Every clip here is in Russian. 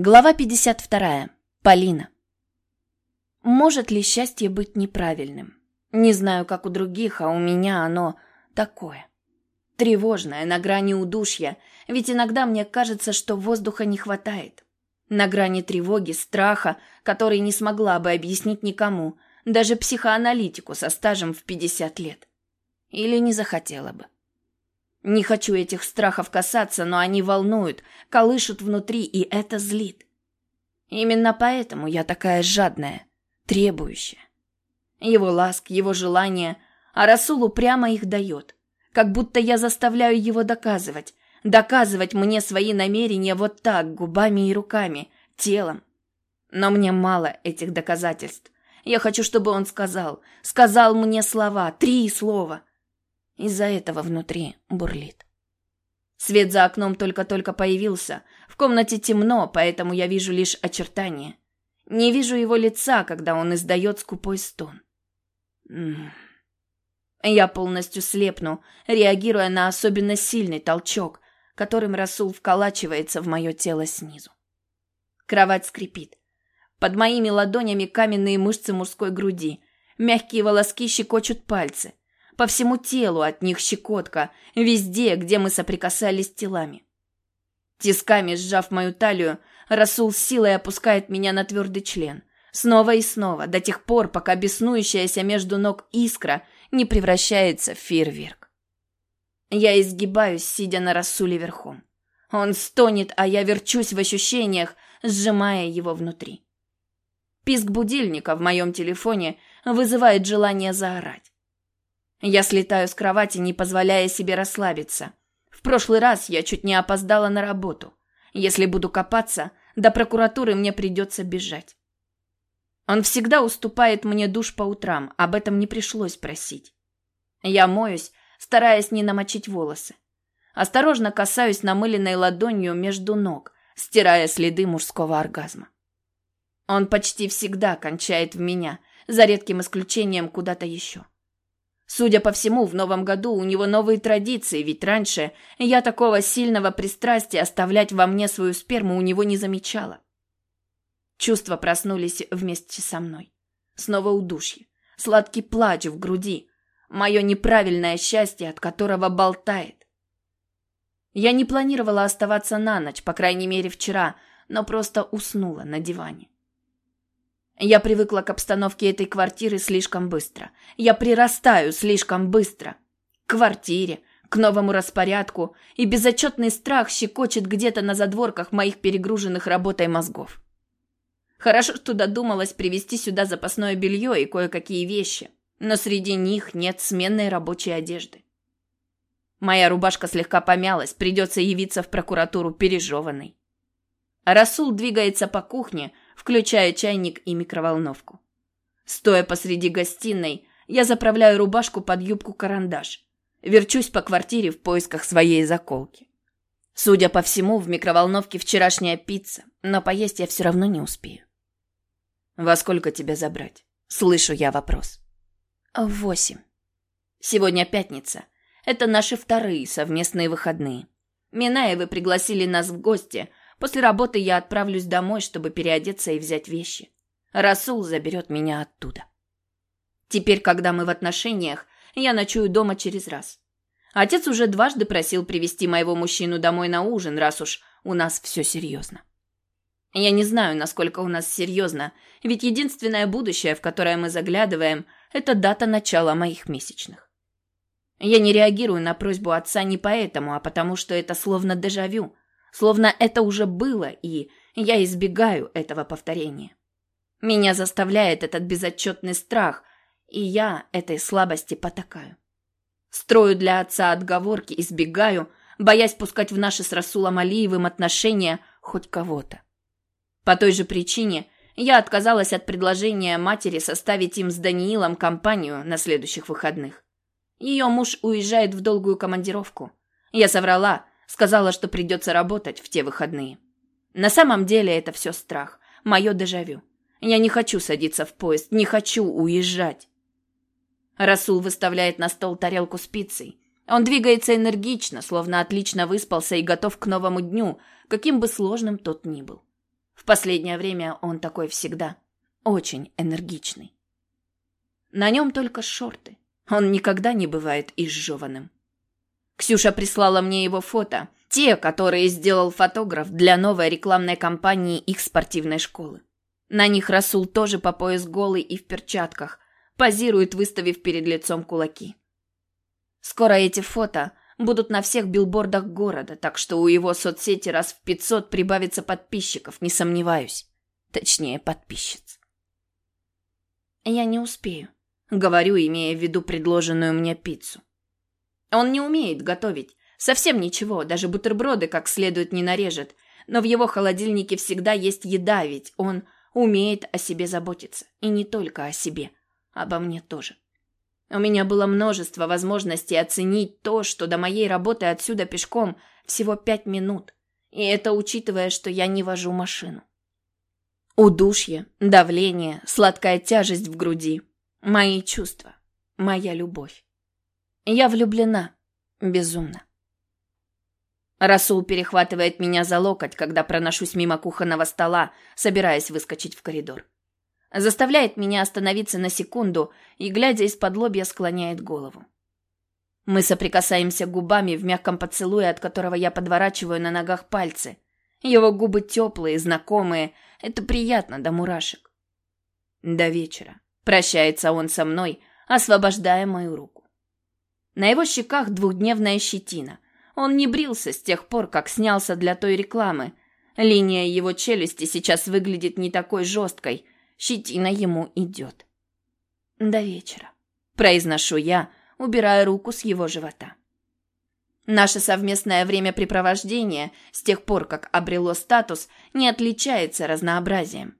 Глава 52. Полина. Может ли счастье быть неправильным? Не знаю, как у других, а у меня оно такое. Тревожное, на грани удушья, ведь иногда мне кажется, что воздуха не хватает. На грани тревоги, страха, который не смогла бы объяснить никому, даже психоаналитику со стажем в 50 лет. Или не захотела бы. Не хочу этих страхов касаться, но они волнуют, колышут внутри, и это злит. Именно поэтому я такая жадная, требующая. Его ласк, его желания, а Расулу прямо их дает. Как будто я заставляю его доказывать, доказывать мне свои намерения вот так, губами и руками, телом. Но мне мало этих доказательств. Я хочу, чтобы он сказал, сказал мне слова, три слова. Из-за этого внутри бурлит. Свет за окном только-только появился. В комнате темно, поэтому я вижу лишь очертания. Не вижу его лица, когда он издает скупой стон. Я полностью слепну, реагируя на особенно сильный толчок, которым Расул вколачивается в мое тело снизу. Кровать скрипит. Под моими ладонями каменные мышцы мужской груди. Мягкие волоски щекочут пальцы. По всему телу от них щекотка, везде, где мы соприкасались телами. Тисками сжав мою талию, Расул силой опускает меня на твердый член. Снова и снова, до тех пор, пока беснующаяся между ног искра не превращается в фейерверк. Я изгибаюсь, сидя на Расуле верхом. Он стонет, а я верчусь в ощущениях, сжимая его внутри. Писк будильника в моем телефоне вызывает желание заорать. Я слетаю с кровати, не позволяя себе расслабиться. В прошлый раз я чуть не опоздала на работу. Если буду копаться, до прокуратуры мне придется бежать. Он всегда уступает мне душ по утрам, об этом не пришлось просить. Я моюсь, стараясь не намочить волосы. Осторожно касаюсь намыленной ладонью между ног, стирая следы мужского оргазма. Он почти всегда кончает в меня, за редким исключением куда-то еще. Судя по всему, в новом году у него новые традиции, ведь раньше я такого сильного пристрастия оставлять во мне свою сперму у него не замечала. Чувства проснулись вместе со мной. Снова удушье, сладкий плач в груди, мое неправильное счастье, от которого болтает. Я не планировала оставаться на ночь, по крайней мере вчера, но просто уснула на диване. Я привыкла к обстановке этой квартиры слишком быстро. Я прирастаю слишком быстро. К квартире, к новому распорядку, и безотчетный страх щекочет где-то на задворках моих перегруженных работой мозгов. Хорошо, что додумалась привезти сюда запасное белье и кое-какие вещи, но среди них нет сменной рабочей одежды. Моя рубашка слегка помялась, придется явиться в прокуратуру пережеванной. Расул двигается по кухне, включая чайник и микроволновку. Стоя посреди гостиной, я заправляю рубашку под юбку-карандаш. Верчусь по квартире в поисках своей заколки. Судя по всему, в микроволновке вчерашняя пицца, но поесть я все равно не успею. «Во сколько тебя забрать?» Слышу я вопрос. «В восемь. Сегодня пятница. Это наши вторые совместные выходные. Минаевы пригласили нас в гости, После работы я отправлюсь домой, чтобы переодеться и взять вещи. Расул заберет меня оттуда. Теперь, когда мы в отношениях, я ночую дома через раз. Отец уже дважды просил привести моего мужчину домой на ужин, раз уж у нас все серьезно. Я не знаю, насколько у нас серьезно, ведь единственное будущее, в которое мы заглядываем, это дата начала моих месячных. Я не реагирую на просьбу отца не поэтому, а потому что это словно дежавю – Словно это уже было, и я избегаю этого повторения. Меня заставляет этот безотчетный страх, и я этой слабости потакаю. Строю для отца отговорки, избегаю, боясь пускать в наши с Расулом Алиевым отношения хоть кого-то. По той же причине я отказалась от предложения матери составить им с Даниилом компанию на следующих выходных. Ее муж уезжает в долгую командировку. Я соврала, Сказала, что придется работать в те выходные. На самом деле это все страх. Мое дежавю. Я не хочу садиться в поезд, не хочу уезжать. Расул выставляет на стол тарелку с пиццей. Он двигается энергично, словно отлично выспался и готов к новому дню, каким бы сложным тот ни был. В последнее время он такой всегда. Очень энергичный. На нем только шорты. Он никогда не бывает изжеванным. Ксюша прислала мне его фото, те, которые сделал фотограф для новой рекламной кампании их спортивной школы. На них Расул тоже по пояс голый и в перчатках, позирует, выставив перед лицом кулаки. Скоро эти фото будут на всех билбордах города, так что у его соцсети раз в 500 прибавится подписчиков, не сомневаюсь. Точнее, подписчиц. Я не успею, говорю, имея в виду предложенную мне пиццу. Он не умеет готовить, совсем ничего, даже бутерброды как следует не нарежет, но в его холодильнике всегда есть еда, ведь он умеет о себе заботиться, и не только о себе, обо мне тоже. У меня было множество возможностей оценить то, что до моей работы отсюда пешком всего пять минут. И это учитывая, что я не вожу машину. Удушье, давление, сладкая тяжесть в груди. Мои чувства. Моя любовь. Я влюблена. Безумно. Расул перехватывает меня за локоть, когда проношусь мимо кухонного стола, собираясь выскочить в коридор. Заставляет меня остановиться на секунду и, глядя из-под лобья, склоняет голову. Мы соприкасаемся губами в мягком поцелуе, от которого я подворачиваю на ногах пальцы. Его губы теплые, знакомые. Это приятно до мурашек. До вечера. Прощается он со мной, освобождая мою руку. На его щеках двухдневная щетина. Он не брился с тех пор, как снялся для той рекламы. Линия его челюсти сейчас выглядит не такой жесткой – Щетина ему идет. До вечера. Произношу я, убирая руку с его живота. Наше совместное времяпрепровождение с тех пор, как обрело статус, не отличается разнообразием.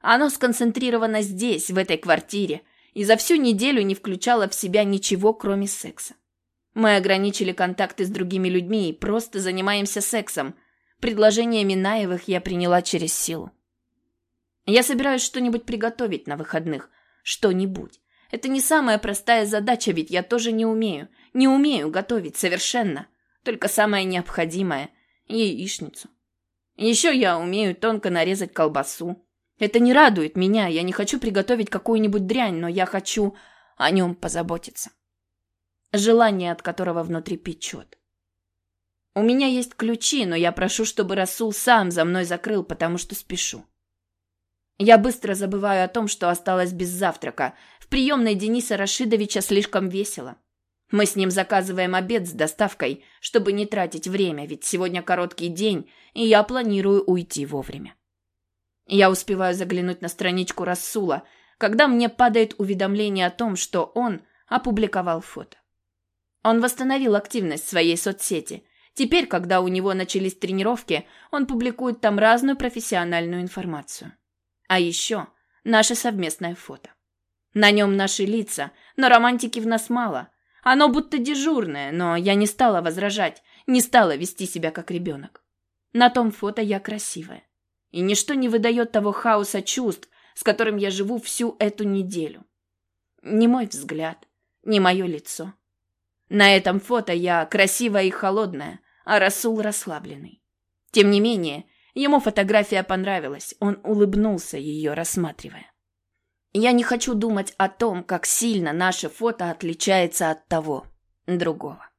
Оно сконцентрировано здесь, в этой квартире, и за всю неделю не включало в себя ничего, кроме секса. Мы ограничили контакты с другими людьми и просто занимаемся сексом. Предложение Минаевых я приняла через силу. Я собираюсь что-нибудь приготовить на выходных. Что-нибудь. Это не самая простая задача, ведь я тоже не умею. Не умею готовить совершенно. Только самое необходимое – яичницу. Еще я умею тонко нарезать колбасу. Это не радует меня. Я не хочу приготовить какую-нибудь дрянь, но я хочу о нем позаботиться. Желание, от которого внутри печет. У меня есть ключи, но я прошу, чтобы Расул сам за мной закрыл, потому что спешу. Я быстро забываю о том, что осталось без завтрака. В приемной Дениса Рашидовича слишком весело. Мы с ним заказываем обед с доставкой, чтобы не тратить время, ведь сегодня короткий день, и я планирую уйти вовремя. Я успеваю заглянуть на страничку Рассула, когда мне падает уведомление о том, что он опубликовал фото. Он восстановил активность своей соцсети. Теперь, когда у него начались тренировки, он публикует там разную профессиональную информацию. А еще наше совместное фото. На нем наши лица, но романтики в нас мало. Оно будто дежурное, но я не стала возражать, не стала вести себя как ребенок. На том фото я красивая. И ничто не выдает того хаоса чувств, с которым я живу всю эту неделю. Ни мой взгляд, ни мое лицо. На этом фото я красивая и холодная, а Расул расслабленный. Тем не менее, Ему фотография понравилась, он улыбнулся ее, рассматривая. Я не хочу думать о том, как сильно наше фото отличается от того, другого.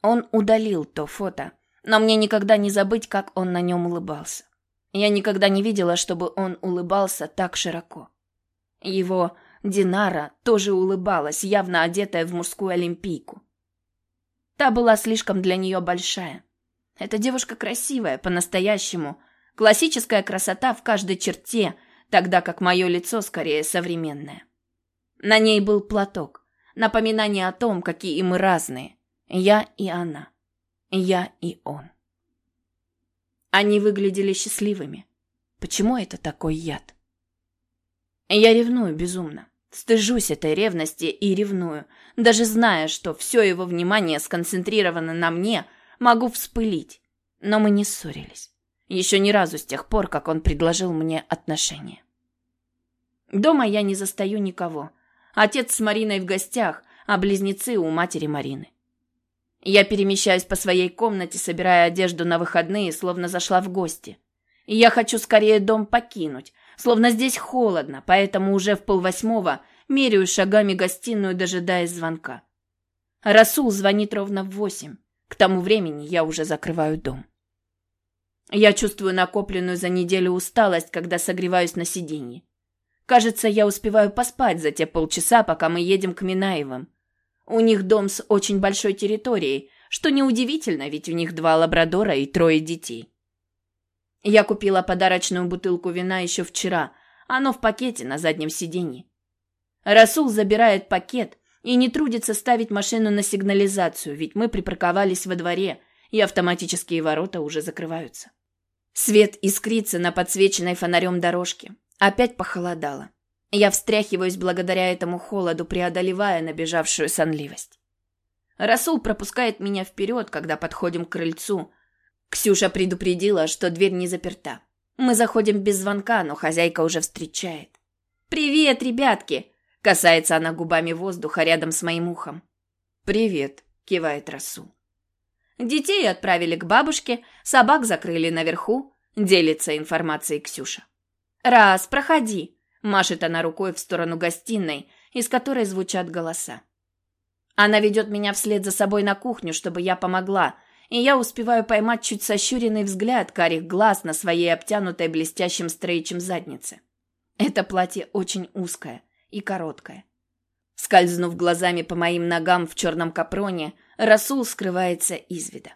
Он удалил то фото, но мне никогда не забыть, как он на нем улыбался. Я никогда не видела, чтобы он улыбался так широко. Его Динара тоже улыбалась, явно одетая в мужскую олимпийку. Та была слишком для нее большая. Эта девушка красивая, по-настоящему. Классическая красота в каждой черте, тогда как мое лицо скорее современное. На ней был платок. Напоминание о том, какие мы разные. Я и она. Я и он. Они выглядели счастливыми. Почему это такой яд? Я ревную безумно. Стыжусь этой ревности и ревную, даже зная, что все его внимание сконцентрировано на мне – могу вспылить. Но мы не ссорились. Еще ни разу с тех пор, как он предложил мне отношения. Дома я не застаю никого. Отец с Мариной в гостях, а близнецы у матери Марины. Я перемещаюсь по своей комнате, собирая одежду на выходные, словно зашла в гости. Я хочу скорее дом покинуть, словно здесь холодно, поэтому уже в полвосьмого меряю шагами гостиную, дожидаясь звонка. Расул звонит ровно в восемь. К тому времени я уже закрываю дом. Я чувствую накопленную за неделю усталость, когда согреваюсь на сиденье. Кажется, я успеваю поспать за те полчаса, пока мы едем к Минаевым. У них дом с очень большой территорией, что неудивительно, ведь у них два лабрадора и трое детей. Я купила подарочную бутылку вина еще вчера. Оно в пакете на заднем сиденье. Расул забирает пакет и не трудится ставить машину на сигнализацию, ведь мы припарковались во дворе, и автоматические ворота уже закрываются. Свет искрится на подсвеченной фонарем дорожке. Опять похолодало. Я встряхиваюсь благодаря этому холоду, преодолевая набежавшую сонливость. Расул пропускает меня вперед, когда подходим к крыльцу. Ксюша предупредила, что дверь не заперта. Мы заходим без звонка, но хозяйка уже встречает. «Привет, ребятки!» – касается она губами воздуха рядом с моим ухом. «Привет!» – кивает Расул. Детей отправили к бабушке, собак закрыли наверху. Делится информацией Ксюша. «Раз, проходи!» – машет она рукой в сторону гостиной, из которой звучат голоса. Она ведет меня вслед за собой на кухню, чтобы я помогла, и я успеваю поймать чуть сощуренный взгляд карих глаз на своей обтянутой блестящим стрейчем заднице. Это платье очень узкое и короткое. Скользнув глазами по моим ногам в черном капроне, Расул скрывается из вида.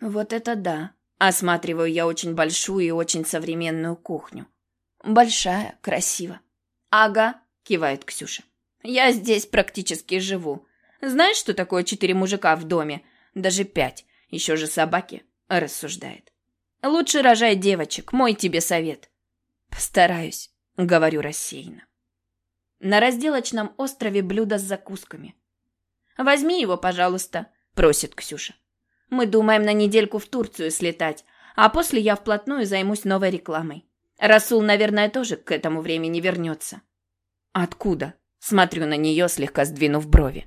Вот это да. Осматриваю я очень большую и очень современную кухню. Большая, красиво. Ага, кивает Ксюша. Я здесь практически живу. Знаешь, что такое четыре мужика в доме? Даже пять. Еще же собаки, рассуждает. Лучше рожай девочек, мой тебе совет. Постараюсь, говорю рассеянно. На разделочном острове блюдо с закусками. «Возьми его, пожалуйста», — просит Ксюша. «Мы думаем на недельку в Турцию слетать, а после я вплотную займусь новой рекламой. Расул, наверное, тоже к этому времени вернется». «Откуда?» — смотрю на нее, слегка сдвинув брови.